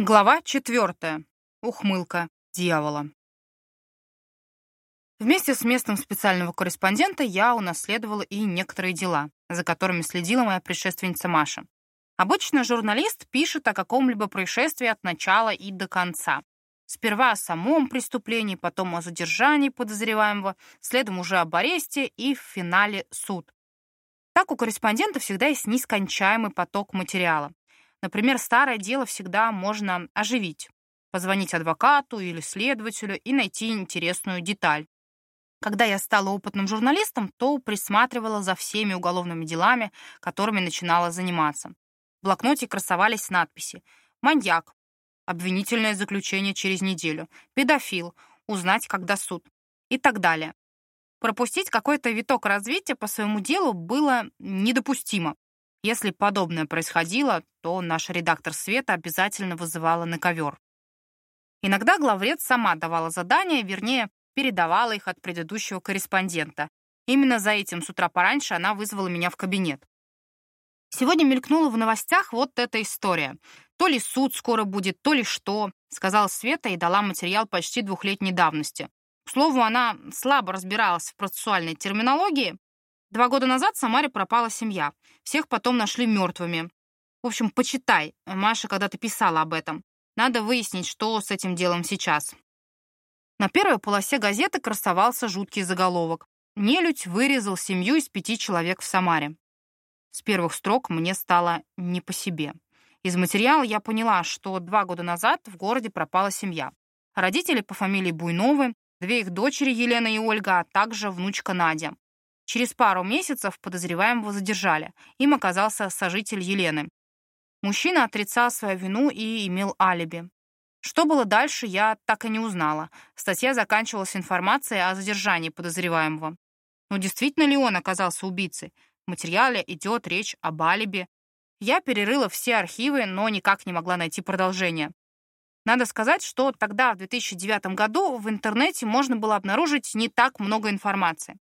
Глава четвертая. Ухмылка дьявола. Вместе с местом специального корреспондента я унаследовала и некоторые дела, за которыми следила моя предшественница Маша. Обычно журналист пишет о каком-либо происшествии от начала и до конца. Сперва о самом преступлении, потом о задержании подозреваемого, следом уже об аресте и в финале суд. Так у корреспондента всегда есть нескончаемый поток материала. Например, старое дело всегда можно оживить, позвонить адвокату или следователю и найти интересную деталь. Когда я стала опытным журналистом, то присматривала за всеми уголовными делами, которыми начинала заниматься. В блокноте красовались надписи «Маньяк», «Обвинительное заключение через неделю», «Педофил», «Узнать, когда суд» и так далее. Пропустить какой-то виток развития по своему делу было недопустимо. Если подобное происходило, то наш редактор Света обязательно вызывала на ковер. Иногда главред сама давала задания, вернее, передавала их от предыдущего корреспондента. Именно за этим с утра пораньше она вызвала меня в кабинет. Сегодня мелькнула в новостях вот эта история. То ли суд скоро будет, то ли что, сказала Света и дала материал почти двухлетней давности. К слову, она слабо разбиралась в процессуальной терминологии, Два года назад в Самаре пропала семья. Всех потом нашли мертвыми. В общем, почитай. Маша когда-то писала об этом. Надо выяснить, что с этим делом сейчас. На первой полосе газеты красовался жуткий заголовок. Нелюдь вырезал семью из пяти человек в Самаре. С первых строк мне стало не по себе. Из материала я поняла, что два года назад в городе пропала семья. Родители по фамилии Буйновы, две их дочери Елена и Ольга, а также внучка Надя. Через пару месяцев подозреваемого задержали. Им оказался сожитель Елены. Мужчина отрицал свою вину и имел алиби. Что было дальше, я так и не узнала. Статья заканчивалась информацией о задержании подозреваемого. Но действительно ли он оказался убийцей? В материале идет речь об алиби. Я перерыла все архивы, но никак не могла найти продолжение. Надо сказать, что тогда, в 2009 году, в интернете можно было обнаружить не так много информации.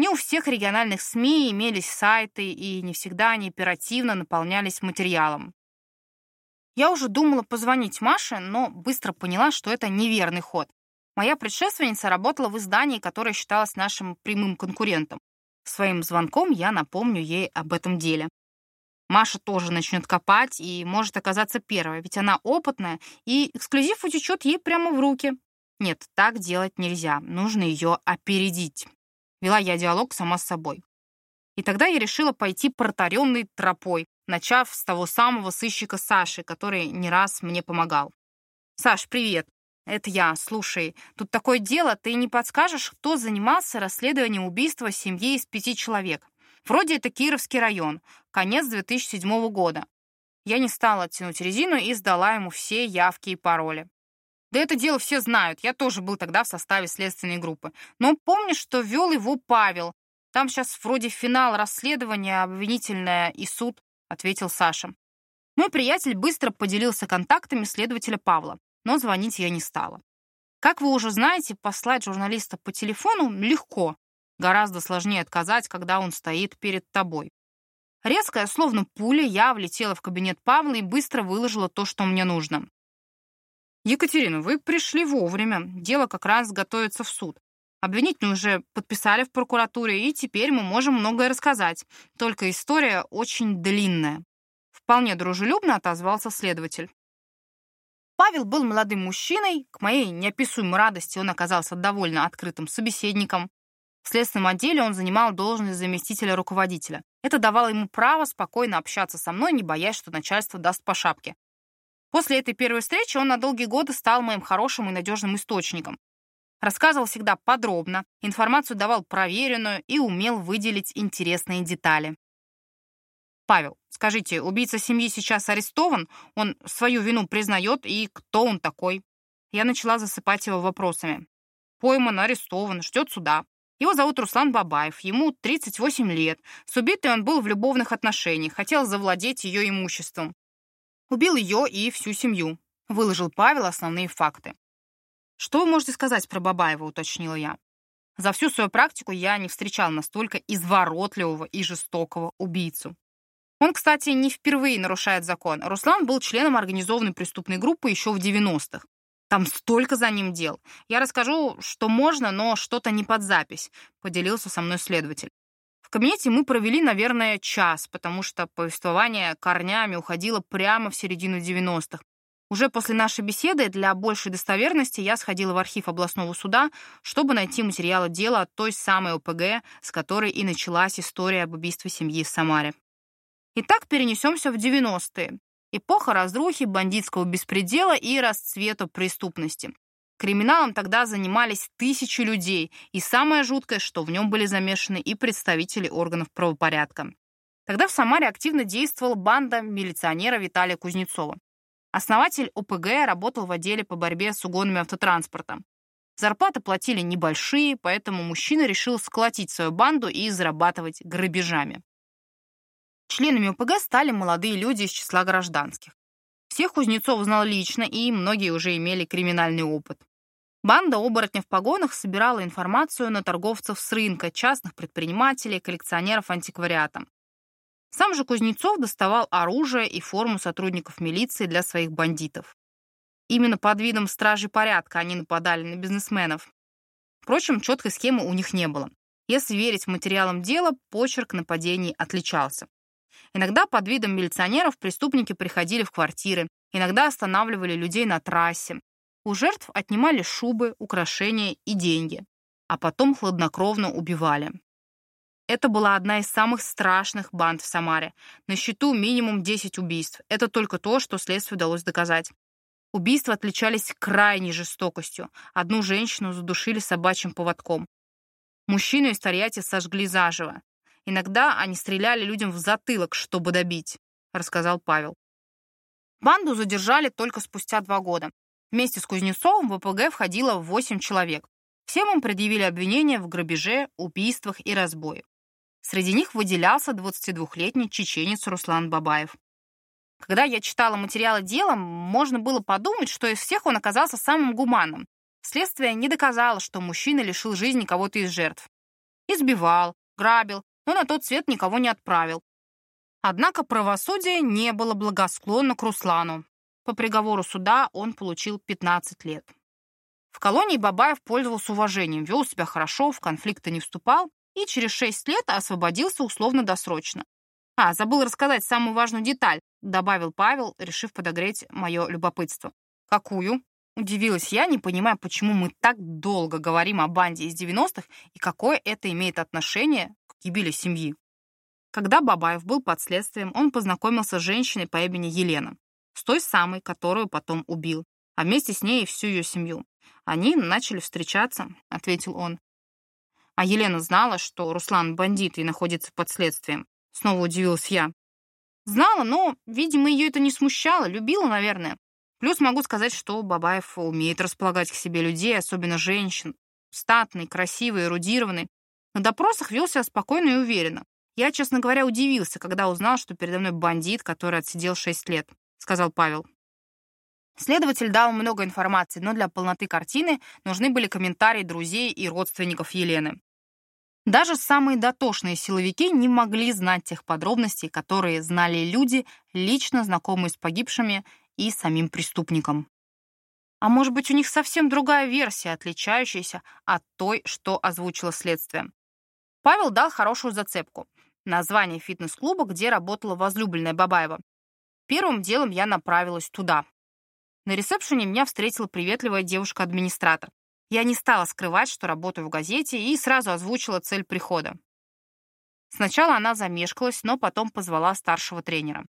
Не у всех региональных СМИ имелись сайты, и не всегда они оперативно наполнялись материалом. Я уже думала позвонить Маше, но быстро поняла, что это неверный ход. Моя предшественница работала в издании, которое считалось нашим прямым конкурентом. Своим звонком я напомню ей об этом деле. Маша тоже начнет копать и может оказаться первой, ведь она опытная, и эксклюзив утечет ей прямо в руки. Нет, так делать нельзя, нужно ее опередить. Вела я диалог сама с собой. И тогда я решила пойти протаренной тропой, начав с того самого сыщика Саши, который не раз мне помогал. «Саш, привет. Это я. Слушай, тут такое дело, ты не подскажешь, кто занимался расследованием убийства семьи из пяти человек? Вроде это Кировский район, конец 2007 года. Я не стала оттянуть резину и сдала ему все явки и пароли. Да это дело все знают. Я тоже был тогда в составе следственной группы. Но помнишь, что вел его Павел? Там сейчас вроде финал расследования, обвинительное и суд, ответил Саша. Мой приятель быстро поделился контактами следователя Павла, но звонить я не стала. Как вы уже знаете, послать журналиста по телефону легко. Гораздо сложнее отказать, когда он стоит перед тобой. Резкая, словно пуля, я влетела в кабинет Павла и быстро выложила то, что мне нужно. «Екатерина, вы пришли вовремя. Дело как раз готовится в суд. Обвинительную уже подписали в прокуратуре, и теперь мы можем многое рассказать. Только история очень длинная». Вполне дружелюбно отозвался следователь. Павел был молодым мужчиной. К моей неописуемой радости он оказался довольно открытым собеседником. В следственном отделе он занимал должность заместителя руководителя. Это давало ему право спокойно общаться со мной, не боясь, что начальство даст по шапке. После этой первой встречи он на долгие годы стал моим хорошим и надежным источником. Рассказывал всегда подробно, информацию давал проверенную и умел выделить интересные детали. «Павел, скажите, убийца семьи сейчас арестован? Он свою вину признает, и кто он такой?» Я начала засыпать его вопросами. Пойман, арестован, ждет суда. Его зовут Руслан Бабаев, ему 38 лет. С убитой он был в любовных отношениях, хотел завладеть ее имуществом. Убил ее и всю семью. Выложил Павел основные факты. «Что вы можете сказать про Бабаева?» — уточнила я. За всю свою практику я не встречал настолько изворотливого и жестокого убийцу. Он, кстати, не впервые нарушает закон. Руслан был членом организованной преступной группы еще в 90-х. Там столько за ним дел. Я расскажу, что можно, но что-то не под запись, поделился со мной следователь. Кабинете мы провели, наверное, час, потому что повествование корнями уходило прямо в середину 90-х. Уже после нашей беседы для большей достоверности я сходила в архив областного суда, чтобы найти материалы дела от той самой ОПГ, с которой и началась история об убийстве семьи в Самаре. Итак, перенесемся в 90-е. Эпоха разрухи, бандитского беспредела и расцвета преступности. Криминалом тогда занимались тысячи людей, и самое жуткое, что в нем были замешаны и представители органов правопорядка. Тогда в Самаре активно действовала банда милиционера Виталия Кузнецова. Основатель ОПГ работал в отделе по борьбе с угонами автотранспорта. Зарплаты платили небольшие, поэтому мужчина решил сколотить свою банду и зарабатывать грабежами. Членами ОПГ стали молодые люди из числа гражданских. Всех Кузнецов знал лично, и многие уже имели криминальный опыт. Банда оборотня в погонах собирала информацию на торговцев с рынка, частных предпринимателей, коллекционеров антиквариата. Сам же Кузнецов доставал оружие и форму сотрудников милиции для своих бандитов. Именно под видом стражи порядка они нападали на бизнесменов. Впрочем, четкой схемы у них не было. Если верить материалам дела, почерк нападений отличался. Иногда под видом милиционеров преступники приходили в квартиры, иногда останавливали людей на трассе. У жертв отнимали шубы, украшения и деньги, а потом хладнокровно убивали. Это была одна из самых страшных банд в Самаре. На счету минимум 10 убийств. Это только то, что следствию удалось доказать. Убийства отличались крайней жестокостью. Одну женщину задушили собачьим поводком. Мужчину из Тольятти сожгли заживо. Иногда они стреляли людям в затылок, чтобы добить, рассказал Павел. Банду задержали только спустя два года. Вместе с Кузнецовым в ВПГ входило 8 человек. Всем им предъявили обвинения в грабеже, убийствах и разбое. Среди них выделялся 22-летний чеченец Руслан Бабаев. Когда я читала материалы дела, можно было подумать, что из всех он оказался самым гуманным. Следствие не доказало, что мужчина лишил жизни кого-то из жертв. Избивал, грабил, но на тот свет никого не отправил. Однако правосудие не было благосклонно к Руслану. По приговору суда он получил 15 лет. В колонии Бабаев пользовался уважением, вел себя хорошо, в конфликты не вступал и через 6 лет освободился условно-досрочно. А, забыл рассказать самую важную деталь, добавил Павел, решив подогреть мое любопытство. Какую? Удивилась я, не понимая, почему мы так долго говорим о банде из 90-х и какое это имеет отношение к гибели семьи. Когда Бабаев был под следствием, он познакомился с женщиной по имени Елена, с той самой, которую потом убил, а вместе с ней и всю ее семью. Они начали встречаться, ответил он. А Елена знала, что Руслан бандит и находится под следствием. Снова удивилась я. Знала, но, видимо, ее это не смущало, любила, наверное. Плюс могу сказать, что Бабаев умеет располагать к себе людей, особенно женщин. Статный, красивый, эрудированный. На допросах вел себя спокойно и уверенно. Я, честно говоря, удивился, когда узнал, что передо мной бандит, который отсидел 6 лет, сказал Павел. Следователь дал много информации, но для полноты картины нужны были комментарии друзей и родственников Елены. Даже самые дотошные силовики не могли знать тех подробностей, которые знали люди, лично знакомые с погибшими и самим преступником. А может быть, у них совсем другая версия, отличающаяся от той, что озвучило следствие. Павел дал хорошую зацепку. Название фитнес-клуба, где работала возлюбленная Бабаева. Первым делом я направилась туда. На ресепшене меня встретила приветливая девушка-администратор. Я не стала скрывать, что работаю в газете, и сразу озвучила цель прихода. Сначала она замешкалась, но потом позвала старшего тренера.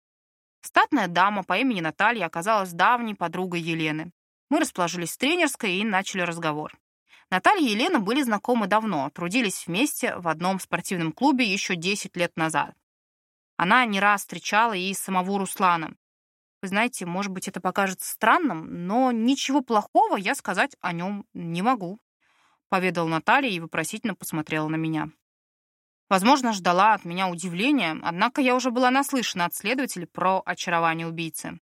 Статная дама по имени Наталья оказалась давней подругой Елены. Мы расположились в тренерской и начали разговор. Наталья и Елена были знакомы давно, трудились вместе в одном спортивном клубе еще 10 лет назад. Она не раз встречала и самого Руслана. Вы знаете, может быть, это покажется странным, но ничего плохого я сказать о нем не могу», — поведала Наталья и вопросительно посмотрела на меня. Возможно, ждала от меня удивления, однако я уже была наслышана от следователей про очарование убийцы.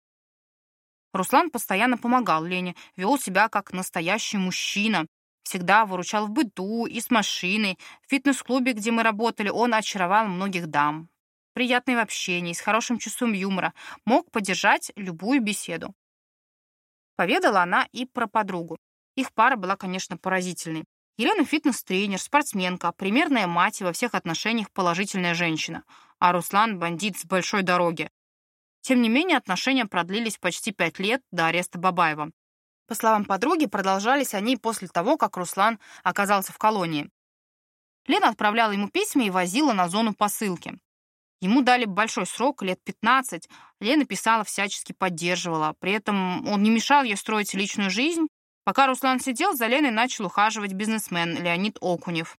Руслан постоянно помогал Лене, вел себя как настоящий мужчина, всегда выручал в быту и с машиной. В фитнес-клубе, где мы работали, он очаровал многих дам. Приятный в общении, с хорошим чувством юмора, мог поддержать любую беседу. Поведала она и про подругу. Их пара была, конечно, поразительной. Елена фитнес-тренер, спортсменка, примерная мать и во всех отношениях положительная женщина, а Руслан — бандит с большой дороги. Тем не менее, отношения продлились почти пять лет до ареста Бабаева. По словам подруги, продолжались они после того, как Руслан оказался в колонии. Лена отправляла ему письма и возила на зону посылки. Ему дали большой срок, лет 15. Лена писала, всячески поддерживала. При этом он не мешал ей строить личную жизнь. Пока Руслан сидел, за Леной начал ухаживать бизнесмен Леонид Окунев.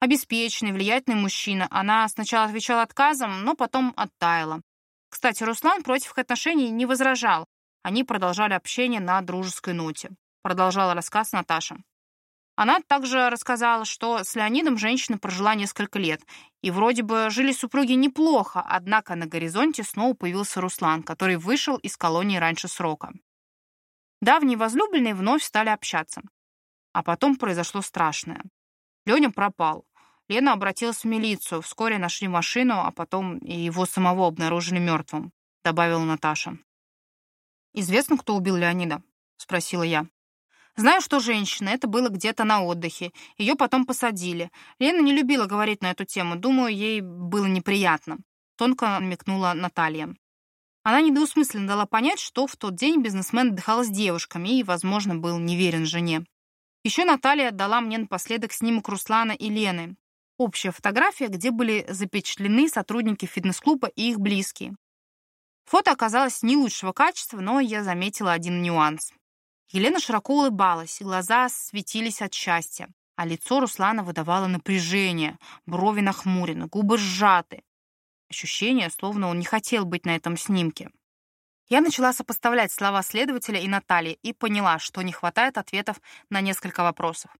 Обеспеченный, влиятельный мужчина. Она сначала отвечала отказом, но потом оттаяла. Кстати, Руслан против их отношений не возражал. Они продолжали общение на дружеской ноте. Продолжала рассказ Наташа. Она также рассказала, что с Леонидом женщина прожила несколько лет, и вроде бы жили супруги неплохо, однако на горизонте снова появился Руслан, который вышел из колонии раньше срока. Давние возлюбленные вновь стали общаться. А потом произошло страшное. Леня пропал. Лена обратилась в милицию. Вскоре нашли машину, а потом и его самого обнаружили мертвым», — добавила Наташа. «Известно, кто убил Леонида?» — спросила я. «Знаю, что женщина. Это было где-то на отдыхе. Ее потом посадили. Лена не любила говорить на эту тему. Думаю, ей было неприятно». Тонко намекнула Наталья. Она недвусмысленно дала понять, что в тот день бизнесмен отдыхал с девушками и, возможно, был неверен жене. Еще Наталья отдала мне напоследок снимок Руслана и Лены общая фотография, где были запечатлены сотрудники фитнес-клуба и их близкие. Фото оказалось не лучшего качества, но я заметила один нюанс. Елена широко улыбалась, глаза светились от счастья, а лицо Руслана выдавало напряжение, брови нахмурены, губы сжаты. Ощущение, словно он не хотел быть на этом снимке. Я начала сопоставлять слова следователя и Натальи и поняла, что не хватает ответов на несколько вопросов.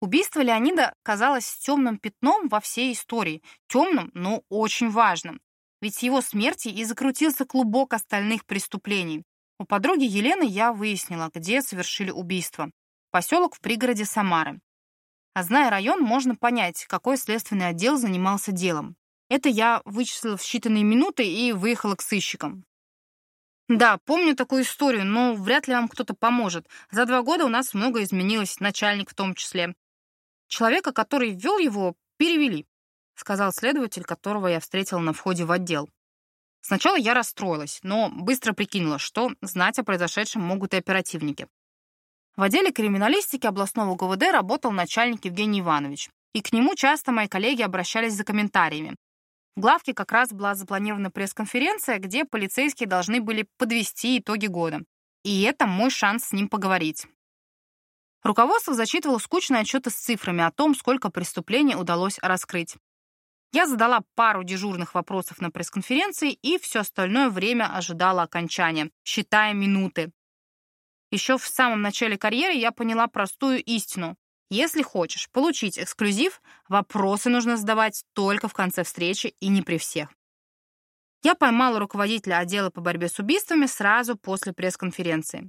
Убийство Леонида казалось темным пятном во всей истории. Темным, но очень важным. Ведь с его смерти и закрутился клубок остальных преступлений. У подруги Елены я выяснила, где совершили убийство. Поселок в пригороде Самары. А зная район, можно понять, какой следственный отдел занимался делом. Это я вычислила в считанные минуты и выехала к сыщикам. Да, помню такую историю, но вряд ли вам кто-то поможет. За два года у нас много изменилось, начальник в том числе. Человека, который ввел его, перевели, сказал следователь, которого я встретила на входе в отдел. Сначала я расстроилась, но быстро прикинула, что знать о произошедшем могут и оперативники. В отделе криминалистики областного ГУВД работал начальник Евгений Иванович, и к нему часто мои коллеги обращались за комментариями. В главке как раз была запланирована пресс-конференция, где полицейские должны были подвести итоги года. И это мой шанс с ним поговорить. Руководство зачитывало скучные отчеты с цифрами о том, сколько преступлений удалось раскрыть. Я задала пару дежурных вопросов на пресс-конференции и все остальное время ожидала окончания, считая минуты. Еще в самом начале карьеры я поняла простую истину. Если хочешь получить эксклюзив, вопросы нужно задавать только в конце встречи и не при всех. Я поймала руководителя отдела по борьбе с убийствами сразу после пресс-конференции.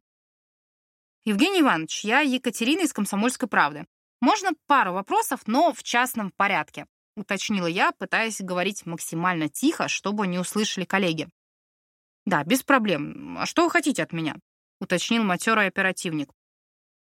Евгений Иванович, я Екатерина из «Комсомольской правды». Можно пару вопросов, но в частном порядке, уточнила я, пытаясь говорить максимально тихо, чтобы не услышали коллеги. Да, без проблем. А что вы хотите от меня? уточнил матерый оперативник.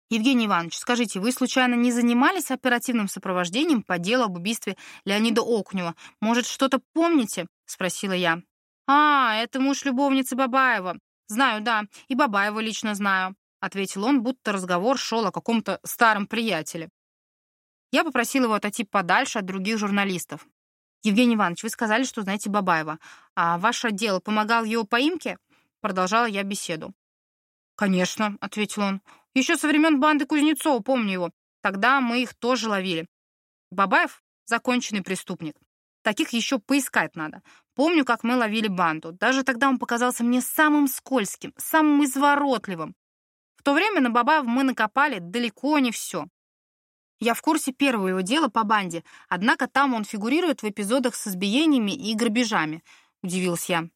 Евгений Иванович, скажите, вы случайно не занимались оперативным сопровождением по делу об убийстве Леонида Окунева? Может, что-то помните? спросила я. А, это муж любовницы Бабаева. Знаю, да, и Бабаева лично знаю. — ответил он, будто разговор шел о каком-то старом приятеле. Я попросил его отойти подальше от других журналистов. «Евгений Иванович, вы сказали, что знаете Бабаева. А ваш отдел помогал его поимке?» Продолжала я беседу. «Конечно», — ответил он. «Еще со времен банды Кузнецова, помню его. Тогда мы их тоже ловили. Бабаев — законченный преступник. Таких еще поискать надо. Помню, как мы ловили банду. Даже тогда он показался мне самым скользким, самым изворотливым то время на Бабаева мы накопали далеко не все. Я в курсе первого его дела по банде, однако там он фигурирует в эпизодах с избиениями и грабежами, удивилась я.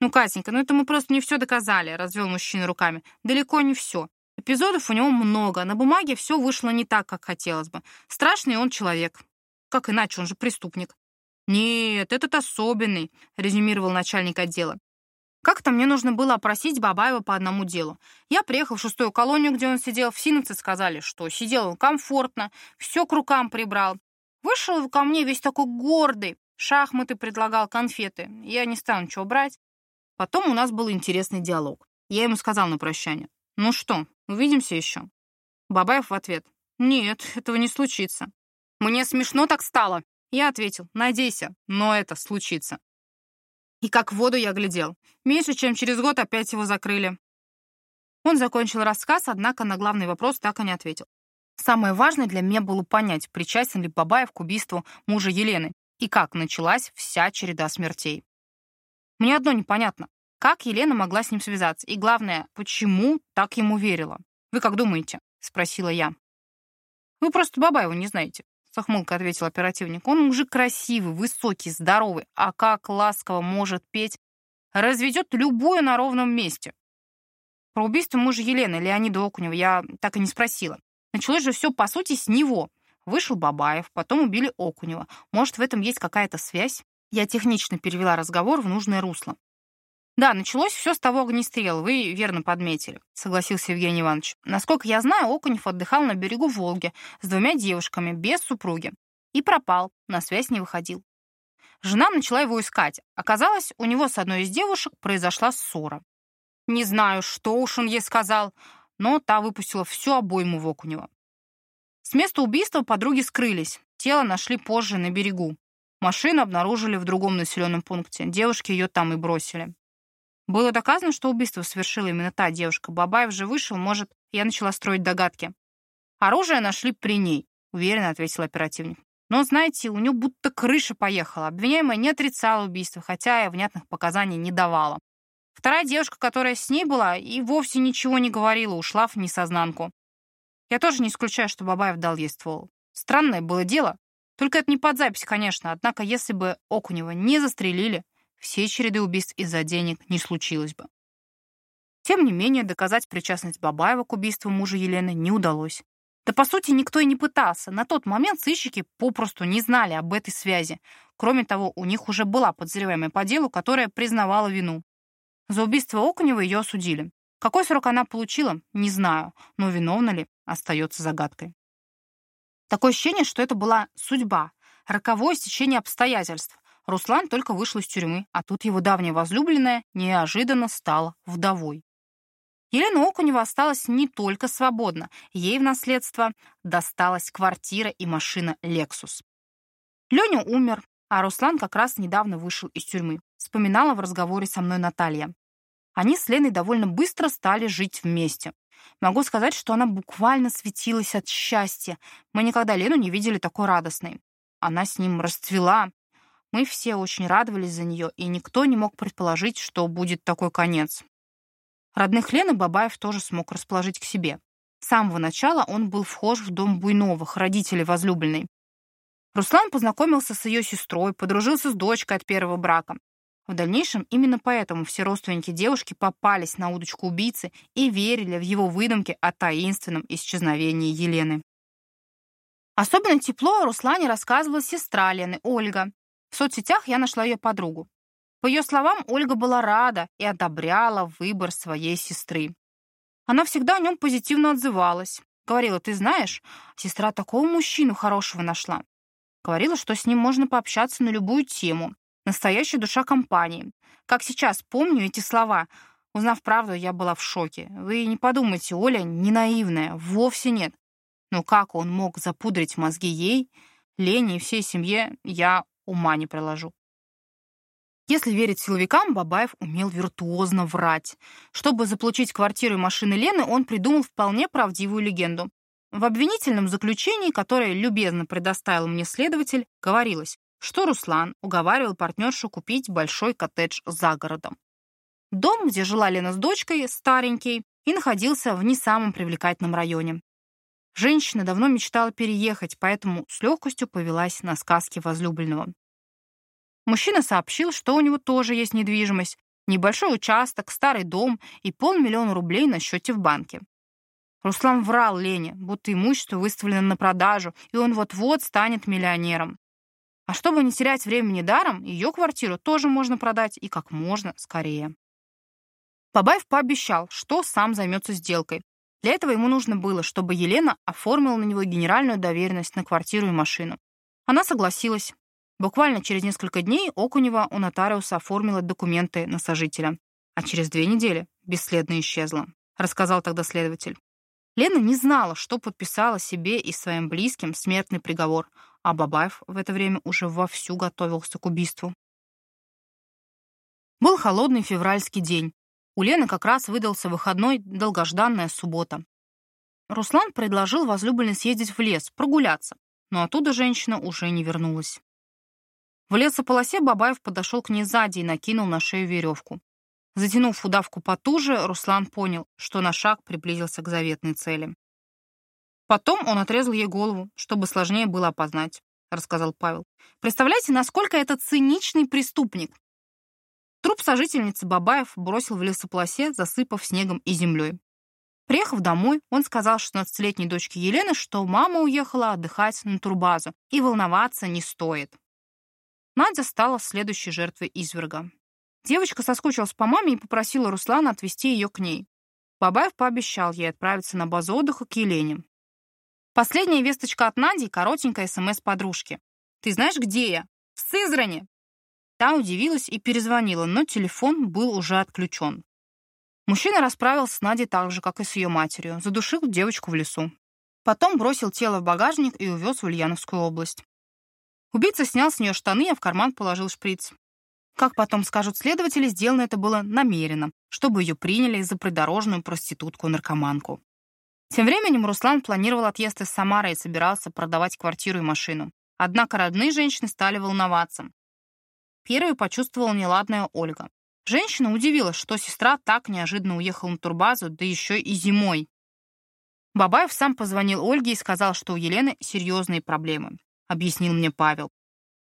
Ну, Катенька, ну это мы просто не все доказали, развел мужчина руками. Далеко не все. Эпизодов у него много, на бумаге все вышло не так, как хотелось бы. Страшный он человек. Как иначе, он же преступник. «Нет, этот особенный», — резюмировал начальник отдела. Как-то мне нужно было опросить Бабаева по одному делу. Я приехал в шестую колонию, где он сидел. В Синовце сказали, что сидел он комфортно, все к рукам прибрал. Вышел ко мне весь такой гордый, шахматы предлагал, конфеты. Я не стану ничего брать. Потом у нас был интересный диалог. Я ему сказал на прощание. «Ну что, увидимся еще?» Бабаев в ответ. «Нет, этого не случится». «Мне смешно так стало». Я ответил. «Надейся, но это случится». И как в воду я глядел. Меньше чем через год опять его закрыли. Он закончил рассказ, однако на главный вопрос так и не ответил. Самое важное для меня было понять, причастен ли Бабаев к убийству мужа Елены и как началась вся череда смертей. Мне одно непонятно. Как Елена могла с ним связаться? И главное, почему так ему верила? Вы как думаете? Спросила я. Вы просто Бабаева не знаете. — с ответил оперативник. «Он мужик красивый, высокий, здоровый, а как ласково может петь. Разведет любую на ровном месте». Про убийство мужа Елены, Леонида Окунева, я так и не спросила. Началось же все, по сути, с него. Вышел Бабаев, потом убили Окунева. Может, в этом есть какая-то связь? Я технично перевела разговор в нужное русло. «Да, началось все с того огнестрела, вы верно подметили», — согласился Евгений Иванович. «Насколько я знаю, Окунев отдыхал на берегу Волги с двумя девушками, без супруги. И пропал, на связь не выходил. Жена начала его искать. Оказалось, у него с одной из девушек произошла ссора. Не знаю, что уж он ей сказал, но та выпустила всю обойму в Окунева. С места убийства подруги скрылись. Тело нашли позже на берегу. Машину обнаружили в другом населенном пункте. Девушки ее там и бросили. Было доказано, что убийство совершила именно та девушка. Бабаев же вышел, может, я начала строить догадки. Оружие нашли при ней, уверенно ответил оперативник. Но, знаете, у нее будто крыша поехала. Обвиняемая не отрицала убийство, хотя и внятных показаний не давала. Вторая девушка, которая с ней была, и вовсе ничего не говорила, ушла в несознанку. Я тоже не исключаю, что Бабаев дал ей ствол. Странное было дело. Только это не под запись, конечно. Однако, если бы Окунева не застрелили, всей череды убийств из-за денег не случилось бы. Тем не менее, доказать причастность Бабаева к убийству мужа Елены не удалось. Да, по сути, никто и не пытался. На тот момент сыщики попросту не знали об этой связи. Кроме того, у них уже была подозреваемая по делу, которая признавала вину. За убийство Окунева ее осудили. Какой срок она получила, не знаю, но виновна ли, остается загадкой. Такое ощущение, что это была судьба, роковое стечение обстоятельств, Руслан только вышел из тюрьмы, а тут его давняя возлюбленная неожиданно стала вдовой. Елена Окунева осталась не только свободна, ей в наследство досталась квартира и машина «Лексус». Леня умер, а Руслан как раз недавно вышел из тюрьмы, вспоминала в разговоре со мной Наталья. Они с Леной довольно быстро стали жить вместе. Могу сказать, что она буквально светилась от счастья. Мы никогда Лену не видели такой радостной. Она с ним расцвела, мы все очень радовались за нее, и никто не мог предположить, что будет такой конец. Родных Лены Бабаев тоже смог расположить к себе. С самого начала он был вхож в дом Буйновых, родителей возлюбленной. Руслан познакомился с ее сестрой, подружился с дочкой от первого брака. В дальнейшем именно поэтому все родственники девушки попались на удочку убийцы и верили в его выдумки о таинственном исчезновении Елены. Особенно тепло Руслане рассказывала сестра Лены, Ольга. В соцсетях я нашла ее подругу. По ее словам, Ольга была рада и одобряла выбор своей сестры. Она всегда о нем позитивно отзывалась. Говорила, ты знаешь, сестра такого мужчину хорошего нашла. Говорила, что с ним можно пообщаться на любую тему. Настоящая душа компании. Как сейчас помню эти слова. Узнав правду, я была в шоке. Вы не подумайте, Оля не наивная, вовсе нет. Но как он мог запудрить мозги ей, Лене и всей семье, я ума не приложу. Если верить силовикам, Бабаев умел виртуозно врать. Чтобы заполучить квартиру и машины Лены, он придумал вполне правдивую легенду. В обвинительном заключении, которое любезно предоставил мне следователь, говорилось, что Руслан уговаривал партнершу купить большой коттедж за городом. Дом, где жила Лена с дочкой, старенький, и находился в не самом привлекательном районе. Женщина давно мечтала переехать, поэтому с легкостью повелась на сказки возлюбленного. Мужчина сообщил, что у него тоже есть недвижимость, небольшой участок, старый дом и полмиллиона рублей на счете в банке. Руслан врал Лене, будто имущество выставлено на продажу, и он вот-вот станет миллионером. А чтобы не терять времени даром, ее квартиру тоже можно продать и как можно скорее. Бабаев пообещал, что сам займется сделкой. Для этого ему нужно было, чтобы Елена оформила на него генеральную доверенность на квартиру и машину. Она согласилась. Буквально через несколько дней Окунева у нотариуса оформила документы на сожителя. А через две недели бесследно исчезла, рассказал тогда следователь. Лена не знала, что подписала себе и своим близким смертный приговор, а Бабаев в это время уже вовсю готовился к убийству. Был холодный февральский день. У Лены как раз выдался выходной долгожданная суббота. Руслан предложил возлюбленной съездить в лес, прогуляться, но оттуда женщина уже не вернулась. В лесополосе Бабаев подошел к ней сзади и накинул на шею веревку. Затянув удавку потуже, Руслан понял, что на шаг приблизился к заветной цели. Потом он отрезал ей голову, чтобы сложнее было опознать, рассказал Павел. Представляете, насколько это циничный преступник. Труп сожительницы Бабаев бросил в лесополосе, засыпав снегом и землей. Приехав домой, он сказал 16-летней дочке Елены, что мама уехала отдыхать на турбазу, и волноваться не стоит. Надя стала следующей жертвой изверга. Девочка соскучилась по маме и попросила Руслана отвезти ее к ней. Бабаев пообещал ей отправиться на базу отдыха к Елене. Последняя весточка от Нади — коротенькая СМС подружки. «Ты знаешь, где я? В Сызране!» Та удивилась и перезвонила, но телефон был уже отключен. Мужчина расправился с Надей так же, как и с ее матерью, задушил девочку в лесу. Потом бросил тело в багажник и увез в Ульяновскую область. Убийца снял с нее штаны, а в карман положил шприц. Как потом скажут следователи, сделано это было намеренно, чтобы ее приняли за придорожную проститутку-наркоманку. Тем временем Руслан планировал отъезд из Самары и собирался продавать квартиру и машину. Однако родные женщины стали волноваться. Первой почувствовала неладная Ольга. Женщина удивилась, что сестра так неожиданно уехала на турбазу, да еще и зимой. Бабаев сам позвонил Ольге и сказал, что у Елены серьезные проблемы, объяснил мне Павел.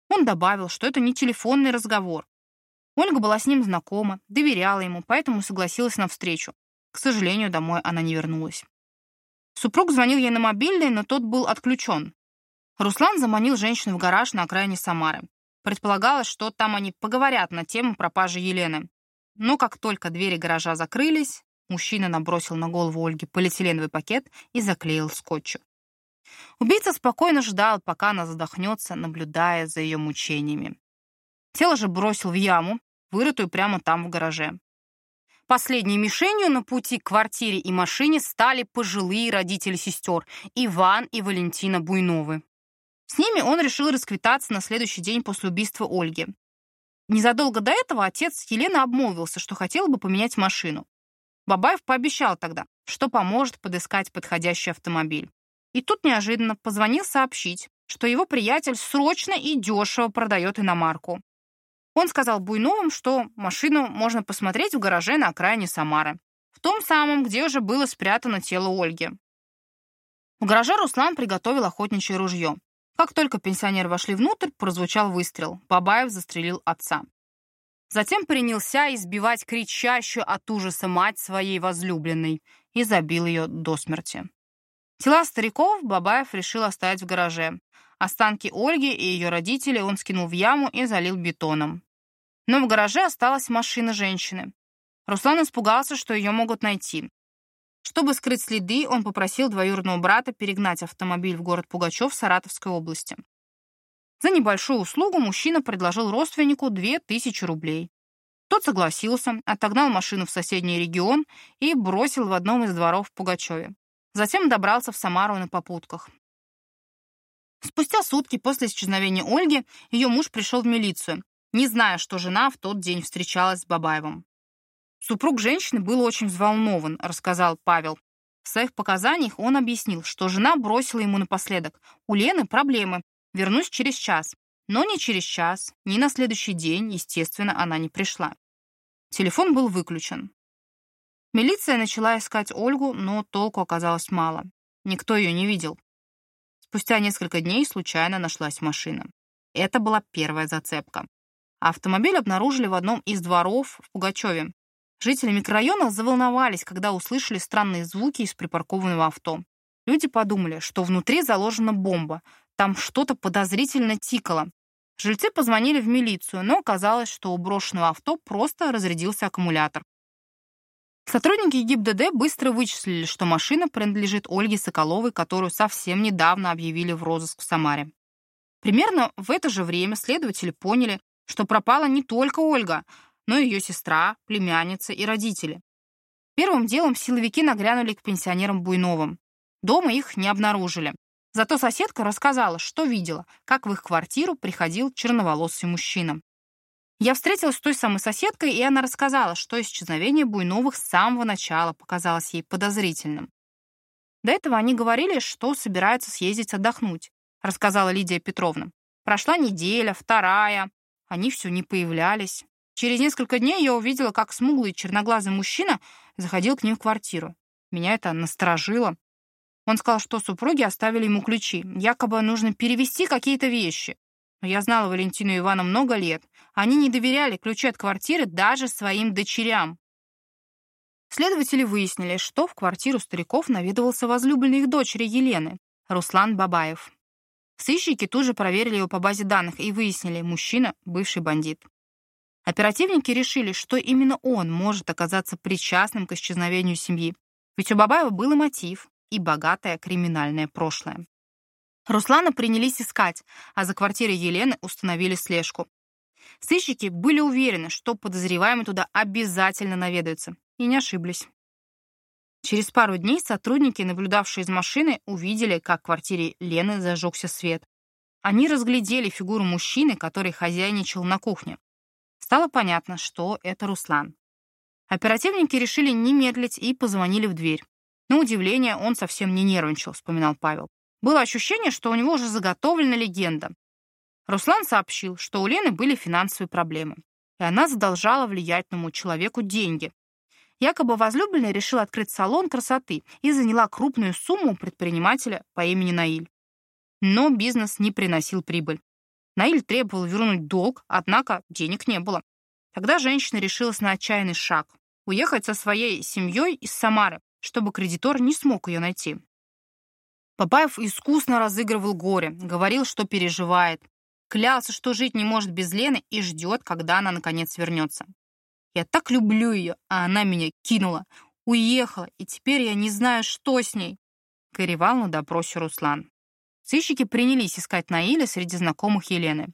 Он добавил, что это не телефонный разговор, Ольга была с ним знакома, доверяла ему, поэтому согласилась на встречу. К сожалению, домой она не вернулась. Супруг звонил ей на мобильный, но тот был отключен. Руслан заманил женщину в гараж на окраине Самары. Предполагалось, что там они поговорят на тему пропажи Елены. Но как только двери гаража закрылись, мужчина набросил на голову Ольги полиэтиленовый пакет и заклеил скотчем. Убийца спокойно ждал, пока она задохнется, наблюдая за ее мучениями. Тело же бросил в яму, вырытую прямо там в гараже. Последней мишенью на пути к квартире и машине стали пожилые родители сестер Иван и Валентина Буйновы. С ними он решил расквитаться на следующий день после убийства Ольги. Незадолго до этого отец Елены обмолвился, что хотел бы поменять машину. Бабаев пообещал тогда, что поможет подыскать подходящий автомобиль. И тут неожиданно позвонил сообщить, что его приятель срочно и дешево продает иномарку. Он сказал Буйновым, что машину можно посмотреть в гараже на окраине Самары, в том самом, где уже было спрятано тело Ольги. В гараже Руслан приготовил охотничье ружье. Как только пенсионеры вошли внутрь, прозвучал выстрел. Бабаев застрелил отца. Затем принялся избивать кричащую от ужаса мать своей возлюбленной и забил ее до смерти. Тела стариков Бабаев решил оставить в гараже. Останки Ольги и ее родителей он скинул в яму и залил бетоном. Но в гараже осталась машина женщины. Руслан испугался, что ее могут найти. Чтобы скрыть следы, он попросил двоюродного брата перегнать автомобиль в город Пугачев Саратовской области. За небольшую услугу мужчина предложил родственнику 2000 рублей. Тот согласился, отогнал машину в соседний регион и бросил в одном из дворов в Пугачеве. Затем добрался в Самару на попутках. Спустя сутки после исчезновения Ольги ее муж пришел в милицию не зная, что жена в тот день встречалась с Бабаевым. Супруг женщины был очень взволнован, рассказал Павел. В своих показаниях он объяснил, что жена бросила ему напоследок. У Лены проблемы. Вернусь через час. Но ни через час, ни на следующий день, естественно, она не пришла. Телефон был выключен. Милиция начала искать Ольгу, но толку оказалось мало. Никто ее не видел. Спустя несколько дней случайно нашлась машина. Это была первая зацепка. Автомобиль обнаружили в одном из дворов в Пугачеве. Жители микрорайона заволновались, когда услышали странные звуки из припаркованного авто. Люди подумали, что внутри заложена бомба. Там что-то подозрительно тикало. Жильцы позвонили в милицию, но оказалось, что у брошенного авто просто разрядился аккумулятор. Сотрудники ГИБДД быстро вычислили, что машина принадлежит Ольге Соколовой, которую совсем недавно объявили в розыск в Самаре. Примерно в это же время следователи поняли, что пропала не только Ольга, но ее сестра, племянница и родители. Первым делом силовики нагрянули к пенсионерам Буйновым. Дома их не обнаружили. Зато соседка рассказала, что видела, как в их квартиру приходил черноволосый мужчина. Я встретилась с той самой соседкой, и она рассказала, что исчезновение Буйновых с самого начала показалось ей подозрительным. До этого они говорили, что собираются съездить отдохнуть, рассказала Лидия Петровна. Прошла неделя, вторая. Они все не появлялись. Через несколько дней я увидела, как смуглый черноглазый мужчина заходил к ним в квартиру. Меня это насторожило. Он сказал, что супруги оставили ему ключи. Якобы нужно перевести какие-то вещи. Но я знала Валентину и Ивана много лет. Они не доверяли ключи от квартиры даже своим дочерям. Следователи выяснили, что в квартиру стариков наведывался возлюбленный их дочери Елены, Руслан Бабаев. Сыщики тут же проверили его по базе данных и выяснили, мужчина — бывший бандит. Оперативники решили, что именно он может оказаться причастным к исчезновению семьи, ведь у Бабаева был и мотив, и богатое криминальное прошлое. Руслана принялись искать, а за квартирой Елены установили слежку. Сыщики были уверены, что подозреваемый туда обязательно наведаются, и не ошиблись. Через пару дней сотрудники, наблюдавшие из машины, увидели, как в квартире Лены зажегся свет. Они разглядели фигуру мужчины, который хозяйничал на кухне. Стало понятно, что это Руслан. Оперативники решили не медлить и позвонили в дверь. На удивление, он совсем не нервничал, вспоминал Павел. Было ощущение, что у него уже заготовлена легенда. Руслан сообщил, что у Лены были финансовые проблемы, и она задолжала влиятельному человеку деньги. Якобы возлюбленная решила открыть салон красоты и заняла крупную сумму у предпринимателя по имени Наиль. Но бизнес не приносил прибыль. Наиль требовал вернуть долг, однако денег не было. Тогда женщина решилась на отчаянный шаг — уехать со своей семьей из Самары, чтобы кредитор не смог ее найти. Папаев искусно разыгрывал горе, говорил, что переживает, клялся, что жить не может без Лены и ждет, когда она наконец вернется. Я так люблю ее, а она меня кинула, уехала, и теперь я не знаю, что с ней. Горевал на допросе Руслан. Сыщики принялись искать Наиля среди знакомых Елены.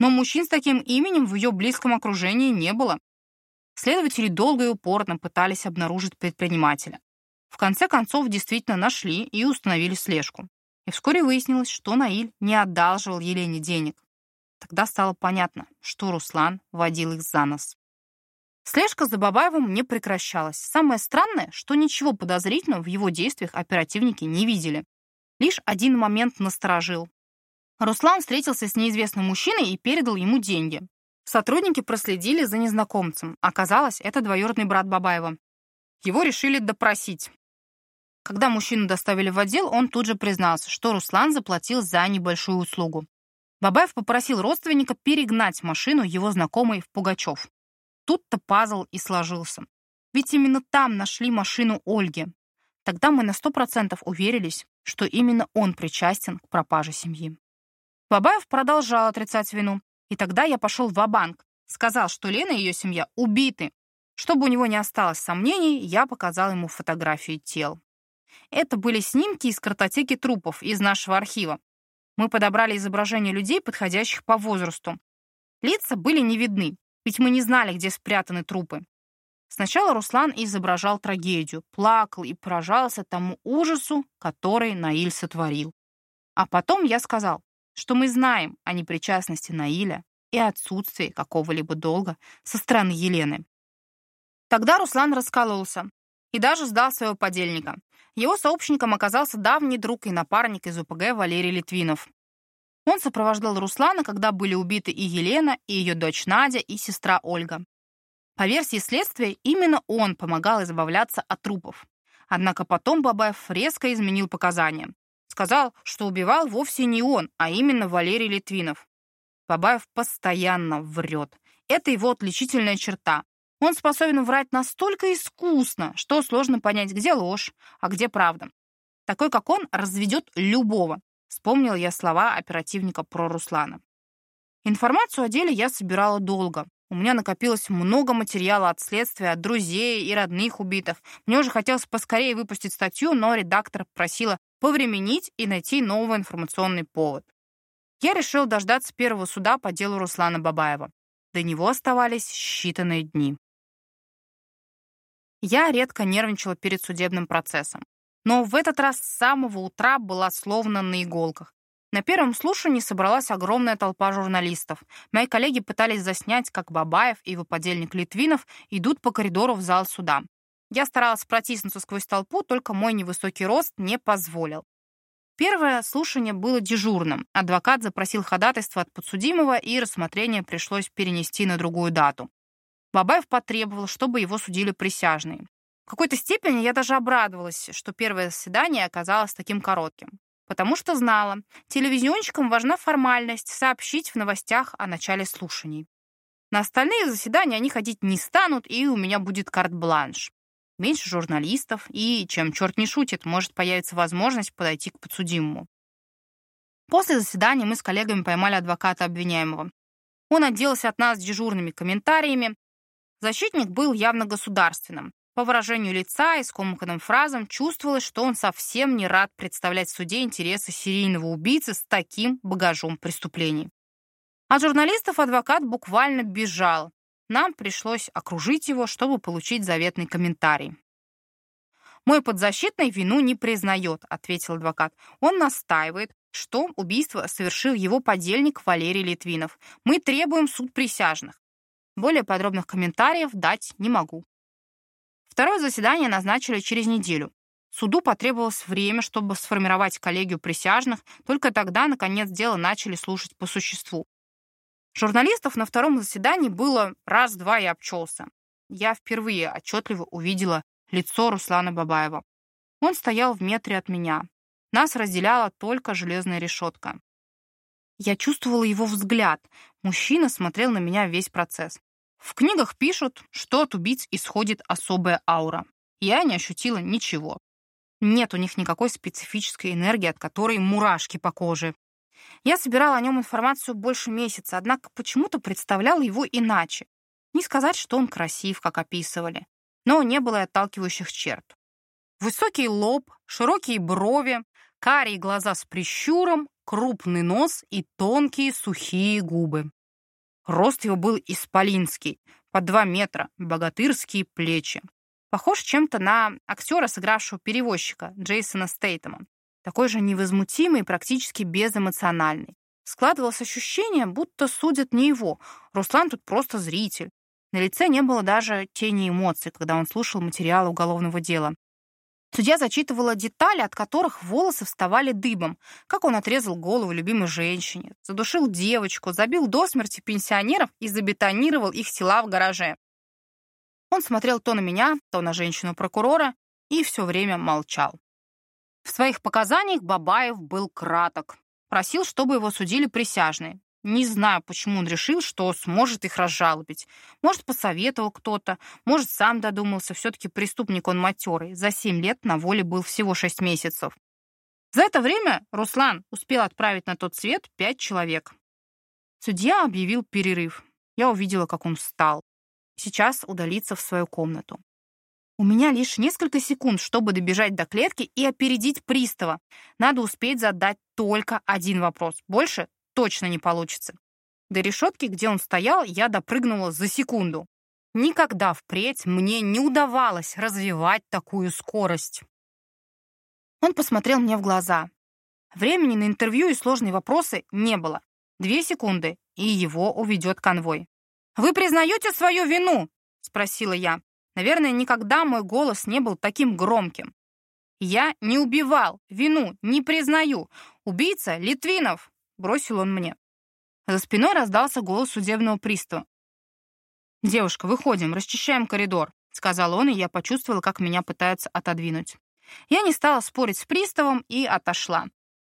Но мужчин с таким именем в ее близком окружении не было. Следователи долго и упорно пытались обнаружить предпринимателя. В конце концов, действительно нашли и установили слежку. И вскоре выяснилось, что Наиль не одалживал Елене денег. Тогда стало понятно, что Руслан водил их за нос. Слежка за Бабаевым не прекращалась. Самое странное, что ничего подозрительного в его действиях оперативники не видели. Лишь один момент насторожил. Руслан встретился с неизвестным мужчиной и передал ему деньги. Сотрудники проследили за незнакомцем. Оказалось, это двоюродный брат Бабаева. Его решили допросить. Когда мужчину доставили в отдел, он тут же признался, что Руслан заплатил за небольшую услугу. Бабаев попросил родственника перегнать машину его знакомой в Пугачев. Тут-то пазл и сложился. Ведь именно там нашли машину Ольги. Тогда мы на сто процентов уверились, что именно он причастен к пропаже семьи. Бабаев продолжал отрицать вину, и тогда я пошел в банк сказал, что Лена и ее семья убиты. Чтобы у него не осталось сомнений, я показал ему фотографии тел. Это были снимки из картотеки трупов из нашего архива. Мы подобрали изображения людей, подходящих по возрасту. Лица были не видны, ведь мы не знали, где спрятаны трупы. Сначала Руслан изображал трагедию, плакал и поражался тому ужасу, который Наиль сотворил. А потом я сказал, что мы знаем о непричастности Наиля и отсутствии какого-либо долга со стороны Елены. Тогда Руслан раскололся и даже сдал своего подельника. Его сообщником оказался давний друг и напарник из УПГ Валерий Литвинов. Он сопровождал Руслана, когда были убиты и Елена, и ее дочь Надя, и сестра Ольга. По версии следствия, именно он помогал избавляться от трупов. Однако потом Бабаев резко изменил показания. Сказал, что убивал вовсе не он, а именно Валерий Литвинов. Бабаев постоянно врет. Это его отличительная черта. Он способен врать настолько искусно, что сложно понять, где ложь, а где правда. Такой, как он, разведет любого. Вспомнил я слова оперативника про Руслана. Информацию о деле я собирала долго. У меня накопилось много материала от следствия, от друзей и родных убитых. Мне уже хотелось поскорее выпустить статью, но редактор просила повременить и найти новый информационный повод. Я решил дождаться первого суда по делу Руслана Бабаева. До него оставались считанные дни. Я редко нервничала перед судебным процессом. Но в этот раз с самого утра была словно на иголках. На первом слушании собралась огромная толпа журналистов. Мои коллеги пытались заснять, как Бабаев и его подельник Литвинов идут по коридору в зал суда. Я старалась протиснуться сквозь толпу, только мой невысокий рост не позволил. Первое слушание было дежурным. Адвокат запросил ходатайство от подсудимого, и рассмотрение пришлось перенести на другую дату. Бабаев потребовал, чтобы его судили присяжные. В какой-то степени я даже обрадовалась, что первое заседание оказалось таким коротким потому что знала, телевизионщикам важна формальность сообщить в новостях о начале слушаний. На остальные заседания они ходить не станут, и у меня будет карт-бланш. Меньше журналистов, и, чем черт не шутит, может появиться возможность подойти к подсудимому. После заседания мы с коллегами поймали адвоката обвиняемого. Он отделался от нас дежурными комментариями. Защитник был явно государственным. По выражению лица и скомканным фразам чувствовалось, что он совсем не рад представлять в суде интересы серийного убийцы с таким багажом преступлений. От журналистов адвокат буквально бежал. Нам пришлось окружить его, чтобы получить заветный комментарий. «Мой подзащитный вину не признает», — ответил адвокат. «Он настаивает, что убийство совершил его подельник Валерий Литвинов. Мы требуем суд присяжных. Более подробных комментариев дать не могу». Второе заседание назначили через неделю. Суду потребовалось время, чтобы сформировать коллегию присяжных, только тогда, наконец, дело начали слушать по существу. Журналистов на втором заседании было раз-два и обчелся. Я впервые отчетливо увидела лицо Руслана Бабаева. Он стоял в метре от меня. Нас разделяла только железная решетка. Я чувствовала его взгляд. Мужчина смотрел на меня весь процесс. В книгах пишут, что от убийц исходит особая аура. Я не ощутила ничего. Нет у них никакой специфической энергии, от которой мурашки по коже. Я собирала о нем информацию больше месяца, однако почему-то представлял его иначе. Не сказать, что он красив, как описывали, но не было отталкивающих черт. Высокий лоб, широкие брови, карие глаза с прищуром, крупный нос и тонкие сухие губы. Рост его был исполинский, по два метра, богатырские плечи. Похож чем-то на актера, сыгравшего перевозчика, Джейсона Стейтема. Такой же невозмутимый и практически безэмоциональный. Складывалось ощущение, будто судят не его. Руслан тут просто зритель. На лице не было даже тени эмоций, когда он слушал материалы уголовного дела. Судья зачитывала детали, от которых волосы вставали дыбом. Как он отрезал голову любимой женщине, задушил девочку, забил до смерти пенсионеров и забетонировал их тела в гараже. Он смотрел то на меня, то на женщину-прокурора и все время молчал. В своих показаниях Бабаев был краток. Просил, чтобы его судили присяжные. Не знаю, почему он решил, что сможет их разжалобить. Может, посоветовал кто-то, может, сам додумался. Все-таки преступник он матерый. За семь лет на воле был всего шесть месяцев. За это время Руслан успел отправить на тот свет пять человек. Судья объявил перерыв. Я увидела, как он встал. Сейчас удалится в свою комнату. У меня лишь несколько секунд, чтобы добежать до клетки и опередить пристава. Надо успеть задать только один вопрос. Больше точно не получится. До решетки, где он стоял, я допрыгнула за секунду. Никогда впредь мне не удавалось развивать такую скорость. Он посмотрел мне в глаза. Времени на интервью и сложные вопросы не было. Две секунды, и его уведет конвой. «Вы признаете свою вину?» — спросила я. Наверное, никогда мой голос не был таким громким. «Я не убивал, вину не признаю. Убийца — Литвинов!» Бросил он мне. За спиной раздался голос судебного пристава. «Девушка, выходим, расчищаем коридор», — сказал он, и я почувствовала, как меня пытаются отодвинуть. Я не стала спорить с приставом и отошла.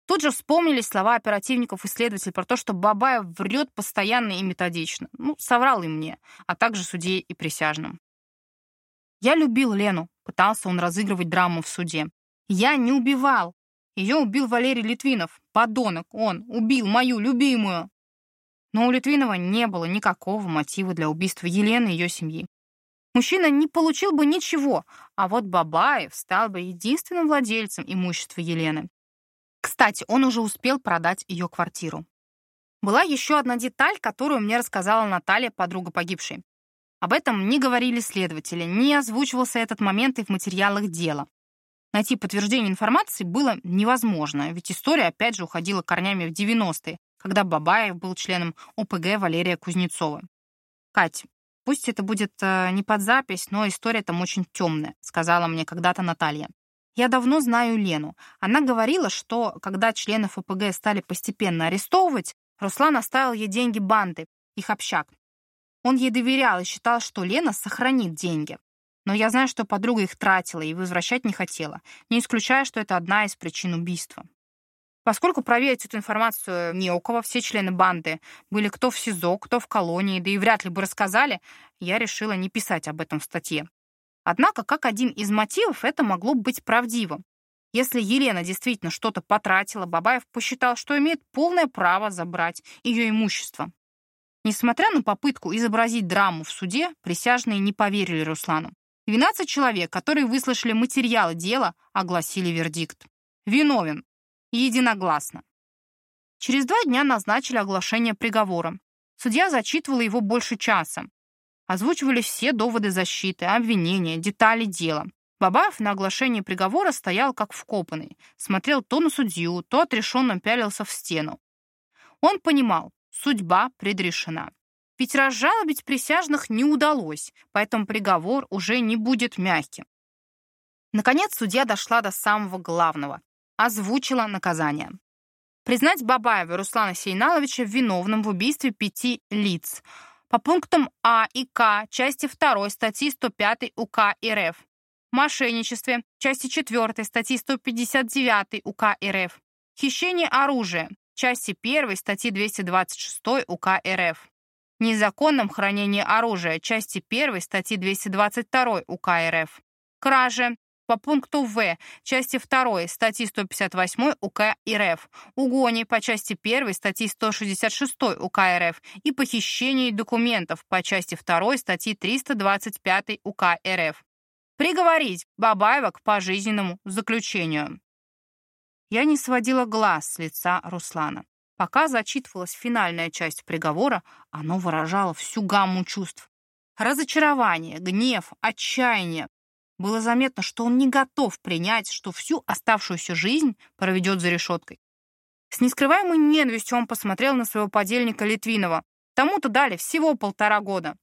Тут же вспомнились слова оперативников и следователей про то, что Бабаев врет постоянно и методично. Ну, соврал и мне, а также судье и присяжным. Я любил Лену, пытался он разыгрывать драму в суде. Я не убивал, ее убил Валерий Литвинов. Подонок он. Убил мою любимую. Но у Литвинова не было никакого мотива для убийства Елены и ее семьи. Мужчина не получил бы ничего, а вот Бабаев стал бы единственным владельцем имущества Елены. Кстати, он уже успел продать ее квартиру. Была еще одна деталь, которую мне рассказала Наталья, подруга погибшей. Об этом не говорили следователи, не озвучивался этот момент и в материалах дела. Найти подтверждение информации было невозможно, ведь история опять же уходила корнями в 90-е, когда Бабаев был членом ОПГ Валерия Кузнецова. «Кать, пусть это будет э, не под запись, но история там очень темная», сказала мне когда-то Наталья. Я давно знаю Лену. Она говорила, что когда членов ОПГ стали постепенно арестовывать, Руслан оставил ей деньги банды, их общак. Он ей доверял и считал, что Лена сохранит деньги. Но я знаю, что подруга их тратила и возвращать не хотела, не исключая, что это одна из причин убийства. Поскольку проверить эту информацию не у кого, все члены банды были кто в СИЗО, кто в колонии, да и вряд ли бы рассказали, я решила не писать об этом в статье. Однако, как один из мотивов, это могло быть правдивым. Если Елена действительно что-то потратила, Бабаев посчитал, что имеет полное право забрать ее имущество. Несмотря на попытку изобразить драму в суде, присяжные не поверили Руслану. 12 человек, которые выслушали материалы дела, огласили вердикт. Виновен. Единогласно. Через два дня назначили оглашение приговора. Судья зачитывала его больше часа. Озвучивали все доводы защиты, обвинения, детали дела. Бабаев на оглашении приговора стоял как вкопанный, смотрел то на судью, то отрешенно пялился в стену. Он понимал, судьба предрешена. Ведь разжалобить присяжных не удалось, поэтому приговор уже не будет мягким. Наконец судья дошла до самого главного. Озвучила наказание. Признать Бабаева Руслана Сейналовича виновным в убийстве пяти лиц по пунктам А и К части 2 статьи 105 УК РФ, мошенничестве части 4 статьи 159 УК РФ, хищение оружия части 1 статьи 226 УК РФ, незаконном хранении оружия, части 1 статьи 222 УК РФ, краже по пункту В, части 2 статьи 158 УК РФ, угоне по части 1 статьи 166 УК РФ и похищении документов по части 2 статьи 325 УК РФ. Приговорить Бабаева к пожизненному заключению. Я не сводила глаз с лица Руслана. Пока зачитывалась финальная часть приговора, оно выражало всю гамму чувств. Разочарование, гнев, отчаяние. Было заметно, что он не готов принять, что всю оставшуюся жизнь проведет за решеткой. С нескрываемой ненавистью он посмотрел на своего подельника Литвинова. Тому-то дали всего полтора года.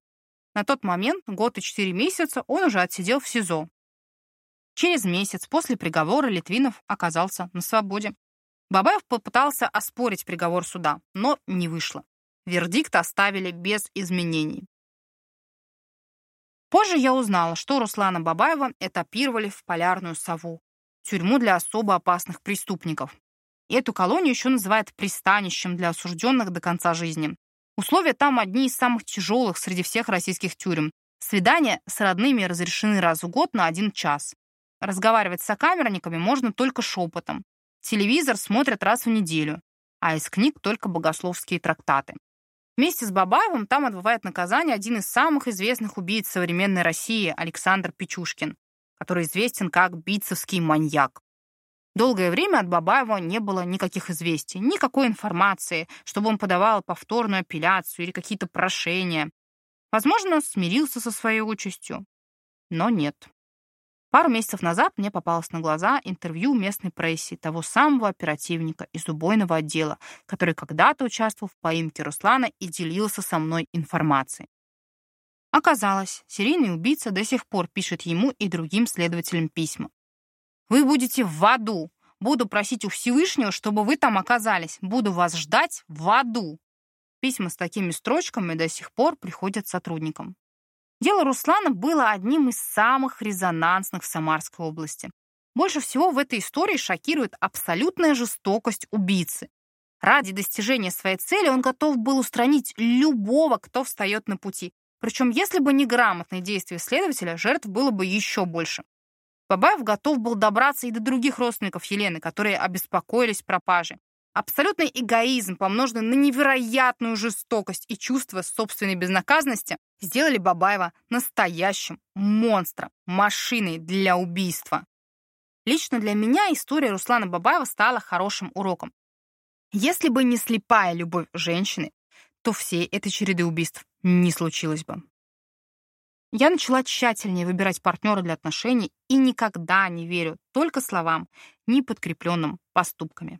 На тот момент, год и четыре месяца, он уже отсидел в СИЗО. Через месяц после приговора Литвинов оказался на свободе. Бабаев попытался оспорить приговор суда, но не вышло. Вердикт оставили без изменений. Позже я узнала, что Руслана Бабаева этапировали в полярную сову, тюрьму для особо опасных преступников. Эту колонию еще называют пристанищем для осужденных до конца жизни. Условия там одни из самых тяжелых среди всех российских тюрем. Свидания с родными разрешены раз в год на один час. Разговаривать с сокамерниками можно только шепотом. Телевизор смотрят раз в неделю, а из книг только богословские трактаты. Вместе с Бабаевым там отбывает наказание один из самых известных убийц современной России Александр Печушкин, который известен как битцевский маньяк. Долгое время от Бабаева не было никаких известий, никакой информации, чтобы он подавал повторную апелляцию или какие-то прошения. Возможно, смирился со своей участью, но нет. Пару месяцев назад мне попалось на глаза интервью местной прессе того самого оперативника из убойного отдела, который когда-то участвовал в поимке Руслана и делился со мной информацией. Оказалось, серийный убийца до сих пор пишет ему и другим следователям письма. «Вы будете в аду. Буду просить у Всевышнего, чтобы вы там оказались. Буду вас ждать в аду». Письма с такими строчками до сих пор приходят сотрудникам. Дело Руслана было одним из самых резонансных в Самарской области. Больше всего в этой истории шокирует абсолютная жестокость убийцы. Ради достижения своей цели он готов был устранить любого, кто встает на пути. Причем, если бы не грамотные действия следователя, жертв было бы еще больше. Бабаев готов был добраться и до других родственников Елены, которые обеспокоились пропажей. Абсолютный эгоизм, помноженный на невероятную жестокость и чувство собственной безнаказанности, сделали Бабаева настоящим монстром, машиной для убийства. Лично для меня история Руслана Бабаева стала хорошим уроком. Если бы не слепая любовь женщины, то всей этой череды убийств не случилось бы. Я начала тщательнее выбирать партнера для отношений и никогда не верю только словам, не подкрепленным поступками.